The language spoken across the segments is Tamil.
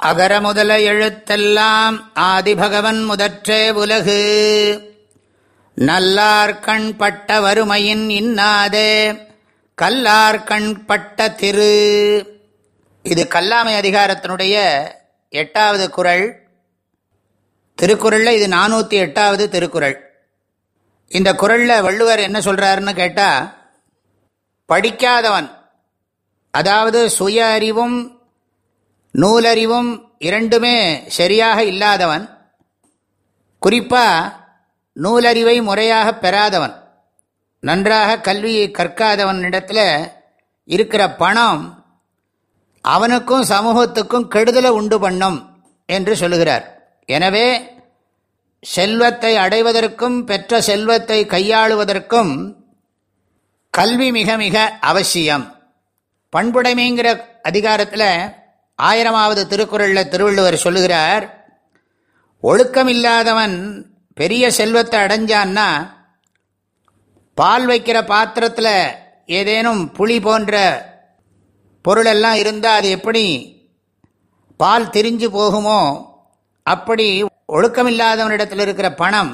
அகர முதல எழுத்தெல்லாம் ஆதிபகவன் முதற்றே உலகு. நல்லார்கண் பட்ட வறுமையின் இன்னாதே கல்லார்கண் பட்ட திரு. இது கல்லாமை அதிகாரத்தினுடைய எட்டாவது குரல். திருக்குறளில் இது நானூற்றி எட்டாவது திருக்குறள். இந்த குரலில் வள்ளுவர் என்ன சொல்கிறாருன்னு கேட்டால் படிக்காதவன் அதாவது சுய அறிவும் நூலறிவும் இரண்டுமே சரியாக இல்லாதவன். குறிப்பாக நூலறிவை முறையாக பெறாதவன். நன்றாக கல்வியை கற்காதவன் இடத்துல இருக்கிற பணம் அவனுக்கும் சமூகத்துக்கும் கெடுதலை உண்டு பண்ணும் என்று சொல்லுகிறார். எனவே செல்வத்தை அடைவதற்கும் பெற்ற செல்வத்தை கையாளுவதற்கும் கல்வி மிக மிக அவசியம். பண்புடைமைங்கிற அதிகாரத்தில் ஆயிரமாவது திருக்குறளில் திருவள்ளுவர் சொல்லுகிறார் ஒழுக்கம் இல்லாதவன் பெரிய செல்வத்தை அடைஞ்சான்னா பால் வைக்கிற பாத்திரத்தில் ஏதேனும் புளி போன்ற பொருளெல்லாம் இருந்தால் அது எப்படி பால் திரிஞ்சு போகுமோ அப்படி ஒழுக்கமில்லாதவனிடத்தில் இருக்கிற பணம்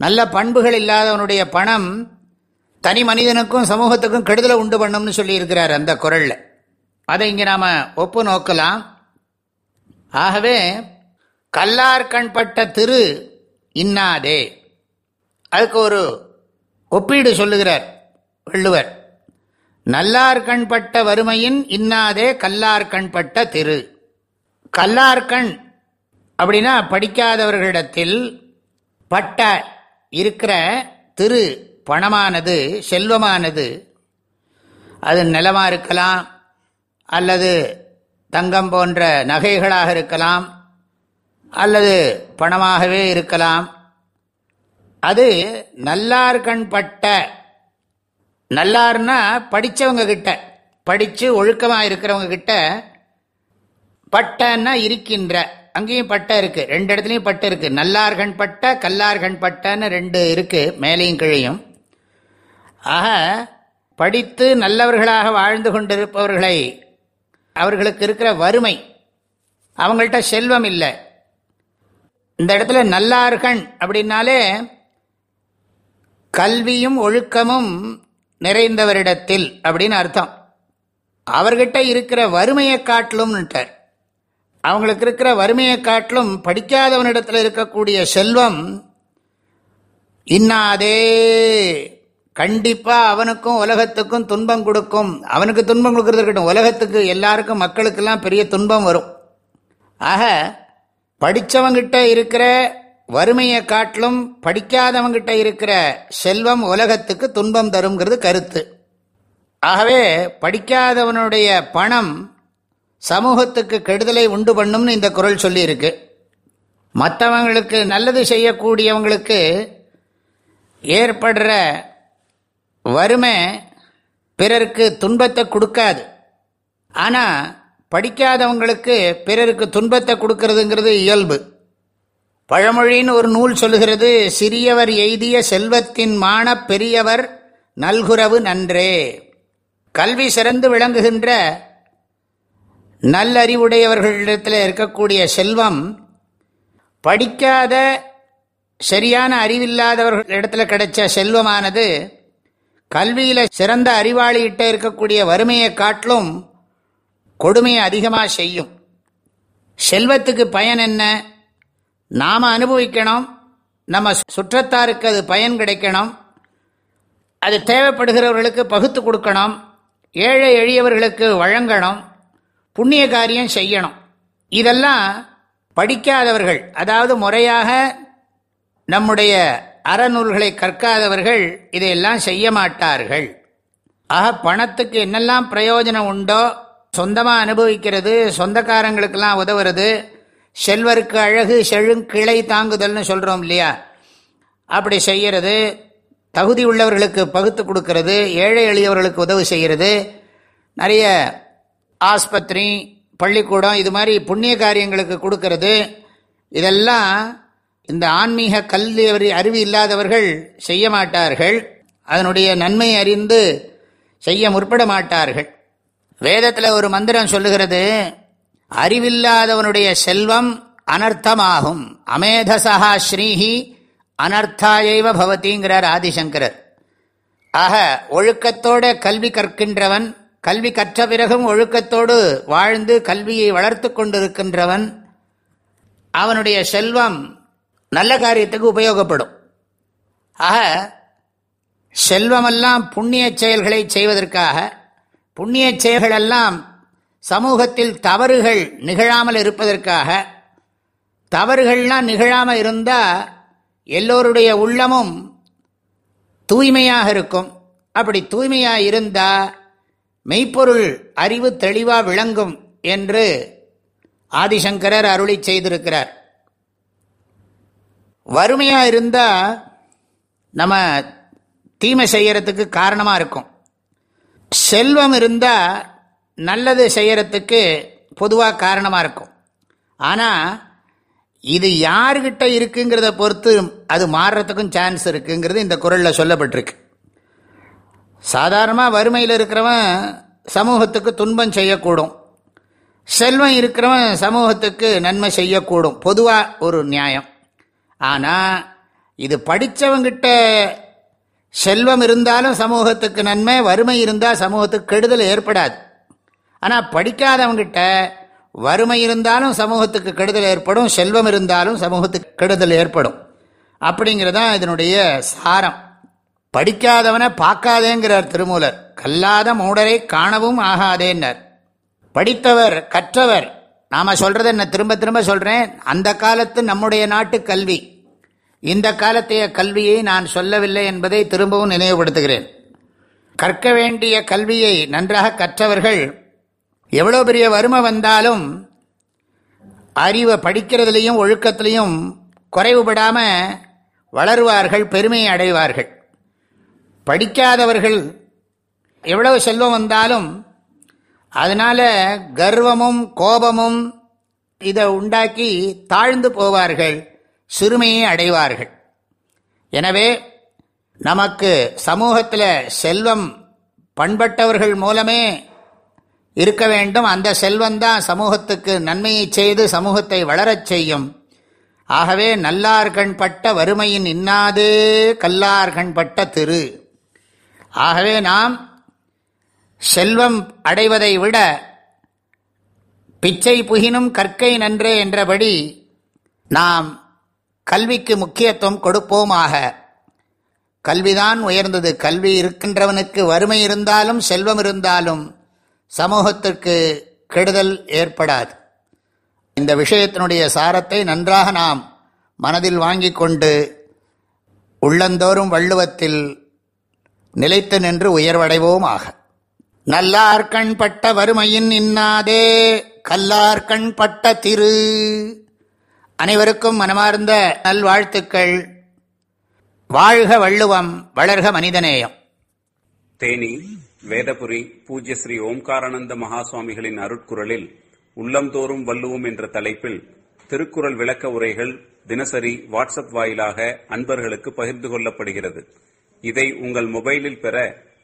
நல்ல பண்புகள் இல்லாதவனுடைய பணம் தனி மனிதனுக்கும் சமூகத்துக்கும் கெடுதலை உண்டு பண்ணும்னு சொல்லியிருக்கிறார் அந்த குரலில் அதை இங்கே நாம் ஒப்பு நோக்கலாம். ஆகவே கல்லார்கண்பட்ட திரு இன்னாதே. அதுக்கு ஒரு ஒப்பீடு சொல்லுகிறார் வள்ளுவர். நல்லார்கண்பட்ட வறுமையின் இன்னாதே கல்லார் கண்பட்ட திரு. கல்லார்கண் அப்படின்னா படிக்காதவர்களிடத்தில் பட்ட இருக்கிற திரு பணமானது செல்வமானது. அது நிலமாக இருக்கலாம் அல்லது தங்கம் போன்ற நகைகளாக இருக்கலாம் அல்லது பணமாகவே இருக்கலாம். அது நல்லார்கண் பட்ட நல்லார்னா படித்தவங்க கிட்ட படித்து ஒழுக்கமாக இருக்கிறவங்க கிட்ட பட்டன்னா இருக்கின்ற அங்கேயும் பட்டை இருக்குது ரெண்டு இடத்துலையும் பட்டை இருக்குது நல்லார்கண் பட்ட கல்லார்கண் பட்டன்னு ரெண்டு இருக்குது மேலையும் கிழையும். ஆக படித்து நல்லவர்களாக வாழ்ந்து கொண்டிருப்பவர்களை அவர்களுக்கு இருக்கிற வறுமை அவங்கள்ட்ட செல்வம் இல்லை இந்த இடத்துல நல்லார்கள் அப்படின்னாலே கல்வியும் ஒழுக்கமும் நிறைந்தவரிடத்தில் அப்படின்னு அர்த்தம். அவர்கிட்ட இருக்கிற வறுமையை காட்டிலும்ன்ட்டார். அவங்களுக்கு இருக்கிற வறுமையை காட்டிலும் படிக்காதவனிடத்தில் இருக்கக்கூடிய செல்வம் இன்னாதே கண்டிப்பாக அவனுக்கும் உலகத்துக்கும் துன்பம் கொடுக்கும். அவனுக்கு துன்பம் கொடுக்கறது இருக்கட்டும் உலகத்துக்கு எல்லாருக்கும் மக்களுக்கெல்லாம் பெரிய துன்பம் வரும். ஆக படித்தவங்கிட்ட இருக்கிற வறுமையை காட்டிலும் படிக்காதவங்கிட்ட இருக்கிற செல்வம் உலகத்துக்கு துன்பம் தருங்கிறது கருத்து. ஆகவே படிக்காதவனுடைய பணம் சமூகத்துக்கு கெடுதலை உண்டு பண்ணும்னு இந்த குரல் சொல்லியிருக்கு. மற்றவங்களுக்கு நல்லது செய்யக்கூடியவங்களுக்கு ஏற்படுற வறுமை பிறருக்கு துன்பத்தை கொடுக்காது. ஆனால் படிக்காதவங்களுக்கு பிறருக்கு துன்பத்தை கொடுக்கறதுங்கிறது இயல்பு. பழமொழின்னு ஒரு நூல் சொல்லுகிறது சிறியவர் எய்திய செல்வத்தின் மான பெரியவர் நல்குறவு நன்றே. கல்வி சிறந்து விளங்குகின்ற நல்லறிவுடையவர்களிடத்தில் இருக்கக்கூடிய செல்வம் படிக்காத சரியான அறிவில்லாதவர்களிடத்தில் கிடைச்ச செல்வமானது கல்வியில் சிறந்த அறிவாளிகிட்ட இருக்கக்கூடிய வறுமையை காட்டிலும் கொடுமையை அதிகமாக செய்யும். செல்வத்துக்கு பயன் என்ன? நாம் அனுபவிக்கணும். நம்ம சுற்றத்தாருக்கு அது பயன் கிடைக்கணும். அது தேவைப்படுகிறவர்களுக்கு பகுத்து கொடுக்கணும். ஏழை எளியவர்களுக்கு வழங்கணும். புண்ணிய காரியம் செய்யணும். இதெல்லாம் படிக்காதவர்கள் அதாவது முறையாக நம்முடைய அறநூல்களை கற்காதவர்கள் இதையெல்லாம் செய்ய மாட்டார்கள். ஆக பணத்துக்கு என்னெல்லாம் பிரயோஜனம் உண்டோ சொந்தமாக அனுபவிக்கிறது சொந்தக்காரங்களுக்கெல்லாம் உதவுறது செல்வருக்கு அழகு செழுங்கிளை தாங்குதல்னு சொல்கிறோம் இல்லையா? அப்படி செய்கிறது தகுதி உள்ளவர்களுக்கு பகுத்து கொடுக்கறது ஏழை எளியவர்களுக்கு உதவி செய்கிறது நிறைய ஆஸ்பத்திரி பள்ளிக்கூடம் இது மாதிரி புண்ணிய காரியங்களுக்கு கொடுக்கறது இதெல்லாம் இந்த ஆன்மீக கல்வி அறிவு இல்லாதவர்கள் செய்ய மாட்டார்கள். அதனுடைய நன்மை அறிந்து செய்ய முற்பட மாட்டார்கள். வேதத்தில் ஒரு மந்திரம் சொல்லுகிறது அறிவில்லாதவனுடைய செல்வம் அனர்த்தமாகும். அமேதசா ஸ்ரீஹி அனர்த்தாயைவ பவதிங்கிறார் ஆதிசங்கரர். ஆக ஒழுக்கத்தோட கல்வி கற்கின்றவன் கல்வி கற்ற பிறகும் ஒழுக்கத்தோடு வாழ்ந்து கல்வியை வளர்த்து கொண்டிருக்கின்றவன் அவனுடைய செல்வம் நல்ல காரியத்துக்கு உபயோகப்படும். ஆக செல்வமெல்லாம் புண்ணிய செயல்களை செய்வதற்காக புண்ணிய செயல்களெல்லாம் சமூகத்தில் தவறுகள் நிகழாமல் இருப்பதற்காக தவறுகள்லாம் நிகழாமல் இருந்தால் எல்லோருடைய உள்ளமும் தூய்மையாக இருக்கும். அப்படி தூய்மையாக இருந்தால் மெய்ப்பொருள் அறிவு தெளிவாக விளங்கும் என்று ஆதிசங்கரர் அருளி செய்திருக்கிறார். வறுமையாக இருந்தால் நம்ம தீமை செய்கிறதுக்கு காரணமாக இருக்கும். செல்வம் இருந்தால் நல்லது செய்கிறதுக்கு பொதுவாக காரணமாக இருக்கும். ஆனால் இது யாருக்கிட்ட இருக்குங்கிறத பொறுத்து அது மாறுறதுக்கும் சான்ஸ் இருக்குங்கிறது இந்த குரலில் சொல்லப்பட்டிருக்கு. சாதாரணமாக வறுமையில் இருக்கிறவன் சமூகத்துக்கு துன்பம் செய்யக்கூடும். செல்வம் இருக்கிறவன் சமூகத்துக்கு நன்மை செய்யக்கூடும். பொதுவாக ஒரு நியாயம். ஆனால் இது படித்தவங்கிட்ட செல்வம் இருந்தாலும் சமூகத்துக்கு நன்மை வறுமை இருந்தால் சமூகத்துக்கு கெடுதல் ஏற்படாது. ஆனால் படிக்காதவங்கிட்ட வறுமை இருந்தாலும் சமூகத்துக்கு கெடுதல் ஏற்படும் செல்வம் இருந்தாலும் சமூகத்துக்கு கெடுதல் ஏற்படும். அப்படிங்கிறதான் இதனுடைய சாரம். படிக்காதவனை பார்க்காதேங்கிறார் திருமூலர். கல்லாத மூடரை காணவும் ஆகாதேன்னர். படித்தவர் கற்றவர் நாம் சொல்கிறத நான் திரும்ப திரும்ப சொல்கிறேன் அந்த காலத்து நம்முடைய நாட்டு கல்வி இந்த காலத்தைய கல்வியை நான் சொல்லவில்லை என்பதை திரும்பவும் நினைவுபடுத்துகிறேன். கற்க வேண்டிய கல்வியை நன்றாக கற்றவர்கள் எவ்வளோ பெரிய வறுமை வந்தாலும் அறிவை படிக்கிறதுலையும் ஒழுக்கத்திலையும் குறைவுபடாமல் வளருவார்கள் பெருமையை அடைவார்கள். படிக்காதவர்கள் எவ்வளவு செல்வம் வந்தாலும் அதனால் கர்வமும் கோபமும் இதை உண்டாக்கி தாழ்ந்து போவார்கள் சிறுமையை அடைவார்கள். எனவே நமக்கு சமூகத்தில் செல்வம் பண்பட்டவர்கள் மூலமே இருக்க வேண்டும். அந்த செல்வந்தான் சமூகத்துக்கு நன்மையை செய்து சமூகத்தை வளரச் செய்யும். ஆகவே நல்லார்கண் பட்ட வறுமையின் இன்னாதே கல்லார்கண் பட்ட திரு. ஆகவே நாம் செல்வம் அடைவதை விட பிச்சை புகினும் கற்கை நன்றே என்றபடி நாம் கல்விக்கு முக்கியத்துவம் கொடுப்போமாக. கல்விதான் உயர்ந்தது. கல்வி இருக்கின்றவனுக்கு வறுமை இருந்தாலும் செல்வம் இருந்தாலும் சமூகத்திற்கு கெடுதல் ஏற்படாது. இந்த விஷயத்தினுடைய சாரத்தை நன்றாக நாம் மனதில் வாங்கிக் கொண்டு உள்ளந்தோறும் வள்ளுவத்தில் நிலைத்து நின்று உயர்வடைவோமாக. நல்லார்கண் பட்ட வறுமையின் இன்னாதே கல்லார்கண் பட்ட திரு. அனைவருக்கும் மனமார்ந்த நல்வாழ்த்துக்கள். வாழ்க வள்ளுவம் வளர்க மனிதநேயம். தேனி வேதபுரி பூஜ்ய ஸ்ரீ ஓம்காரானந்த மகாசுவாமிகளின் அருட்குரலில் உள்ளம்தோறும் வள்ளுவோம் என்ற தலைப்பில் திருக்குறள் விளக்க உரைகள் தினசரி வாட்ஸ்அப் வாயிலாக அன்பர்களுக்கு பகிர்ந்து கொள்ளப்படுகிறது. இதை உங்கள் மொபைலில் பெற